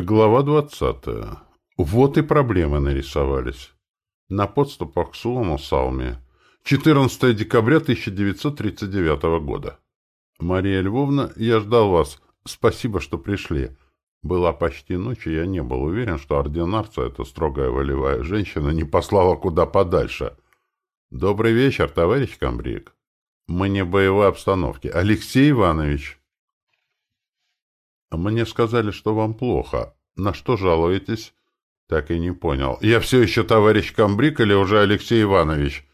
Глава двадцатая. Вот и проблемы нарисовались. На подступах к Сулому Салме. 14 декабря 1939 года. Мария Львовна, я ждал вас. Спасибо, что пришли. Была почти ночь, и я не был уверен, что ординарца, эта строгая волевая женщина, не послала куда подальше. Добрый вечер, товарищ Камбрик. Мы не в боевой обстановке. Алексей Иванович. «Мне сказали, что вам плохо. На что жалуетесь?» «Так и не понял. Я все еще товарищ Камбрик или уже Алексей Иванович?»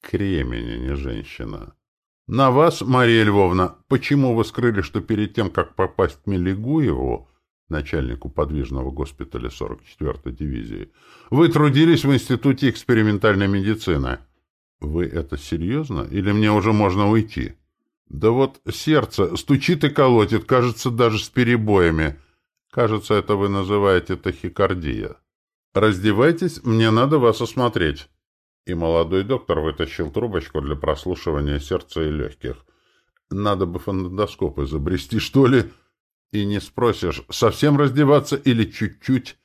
«Кремени, не женщина». «На вас, Мария Львовна, почему вы скрыли, что перед тем, как попасть к Мелигуеву, начальнику подвижного госпиталя 44-й дивизии, вы трудились в Институте экспериментальной медицины?» «Вы это серьезно? Или мне уже можно уйти?» Да вот сердце стучит и колотит, кажется, даже с перебоями. Кажется, это вы называете тахикардия. Раздевайтесь, мне надо вас осмотреть. И молодой доктор вытащил трубочку для прослушивания сердца и легких. Надо бы фонендоскоп изобрести, что ли? И не спросишь, совсем раздеваться или чуть-чуть?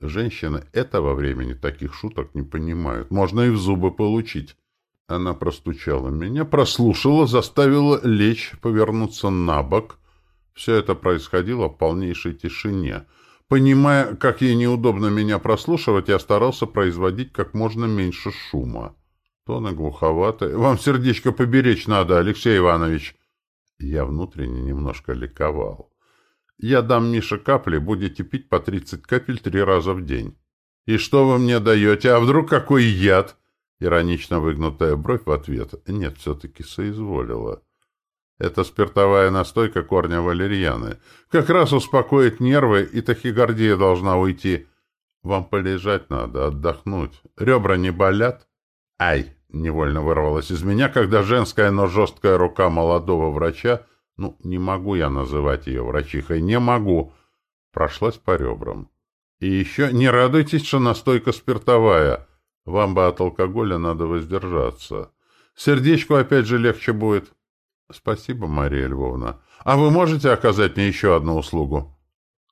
Женщины этого времени таких шуток не понимают. Можно и в зубы получить. Она простучала меня, прослушала, заставила лечь, повернуться на бок. Все это происходило в полнейшей тишине. Понимая, как ей неудобно меня прослушивать, я старался производить как можно меньше шума. Тоны глуховатые. «Вам сердечко поберечь надо, Алексей Иванович!» Я внутренне немножко ликовал. «Я дам Мише капли, будете пить по тридцать капель три раза в день». «И что вы мне даете? А вдруг какой яд?» Иронично выгнутая бровь в ответ. Нет, все-таки соизволила. Это спиртовая настойка корня валерьяны. Как раз успокоит нервы, и тахикардия должна уйти. Вам полежать надо, отдохнуть. Ребра не болят? Ай! Невольно вырвалось из меня, когда женская, но жесткая рука молодого врача, ну, не могу я называть ее врачихой, не могу, прошлась по ребрам. И еще не радуйтесь, что настойка спиртовая — вам бы от алкоголя надо воздержаться. Сердечку опять же легче будет. Спасибо, Мария Львовна. А вы можете оказать мне еще одну услугу?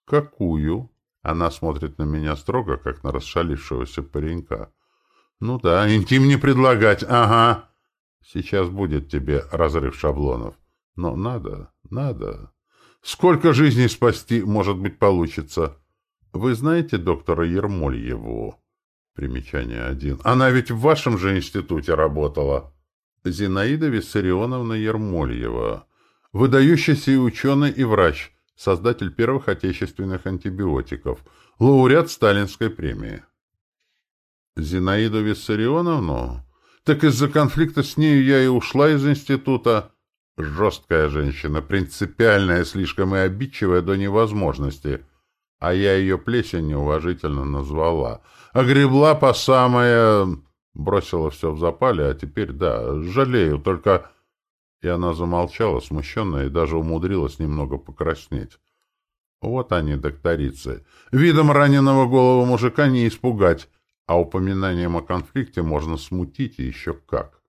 Какую? Она смотрит на меня строго, как на расшалившегося паренька. Ну да, интим не предлагать, ага. Сейчас будет тебе разрыв шаблонов. Но надо, надо. Сколько жизней спасти, может быть, получится? Вы знаете доктора Ермольеву? Примечание один. Она ведь в вашем же институте работала. Зинаида Виссарионовна Ермольева. Выдающийся и ученый, и врач. Создатель первых отечественных антибиотиков. Лауреат Сталинской премии. Зинаиду Виссарионовну? Так из-за конфликта с нею я и ушла из института. Жесткая женщина, принципиальная, слишком и обидчивая до невозможности. А я ее плесень неуважительно назвала — огребла по самое... Бросила все в запале, а теперь, да, жалею, только... И она замолчала, смущенная, и даже умудрилась немного покраснеть. Вот они, докторицы. Видом раненого голову мужика не испугать, а упоминанием о конфликте можно смутить и еще как.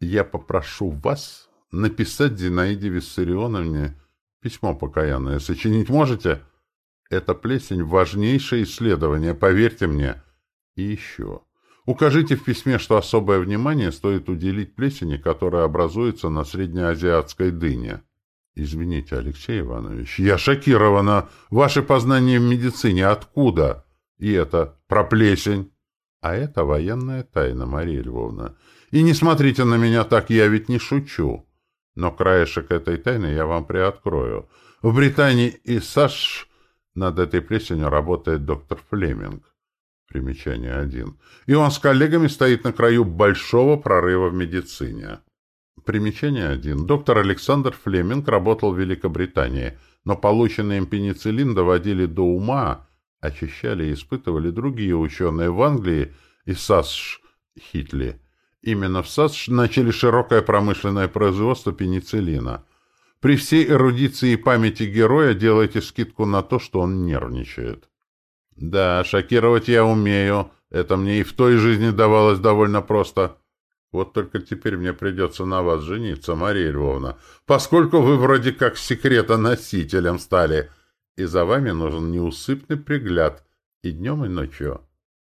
Я попрошу вас написать Зинаиде Виссарионовне письмо покаянное. Сочинить можете? Это плесень — важнейшее исследование, поверьте мне. И еще. Укажите в письме, что особое внимание стоит уделить плесени, которая образуется на среднеазиатской дыне. Извините, Алексей Иванович, я шокирована. Ваши познания в медицине откуда? И это про плесень. А это военная тайна, Мария Львовна. И не смотрите на меня так, я ведь не шучу. Но краешек этой тайны я вам приоткрою. В Британии и САШ над этой плесенью работает доктор Флеминг. Примечание 1. И он с коллегами стоит на краю большого прорыва в медицине. Примечание 1. Доктор Александр Флеминг работал в Великобритании, но полученный им пенициллин доводили до ума, очищали и испытывали другие ученые в Англии и САСШ Хитли. Именно в САСШ начали широкое промышленное производство пенициллина. При всей эрудиции памяти героя делайте скидку на то, что он нервничает. Да, шокировать я умею. Это мне и в той жизни давалось довольно просто. Вот только теперь мне придется на вас жениться, Мария Львовна, поскольку вы вроде как секретоносителем стали. и за вами нужен неусыпный пригляд и днем, и ночью.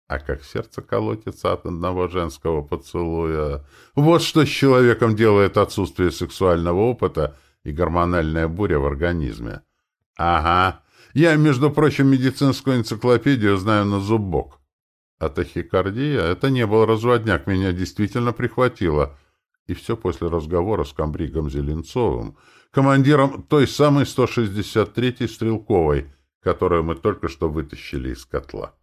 А как сердце колотится от одного женского поцелуя. Вот что с человеком делает отсутствие сексуального опыта и гормональная буря в организме. Ага, я, между прочим, медицинскую энциклопедию знаю на зубок. А тахикардия — это не был разводняк, меня действительно прихватило. И все после разговора с комбригом Зеленцовым, командиром той самой 163-й стрелковой, которую мы только что вытащили из котла.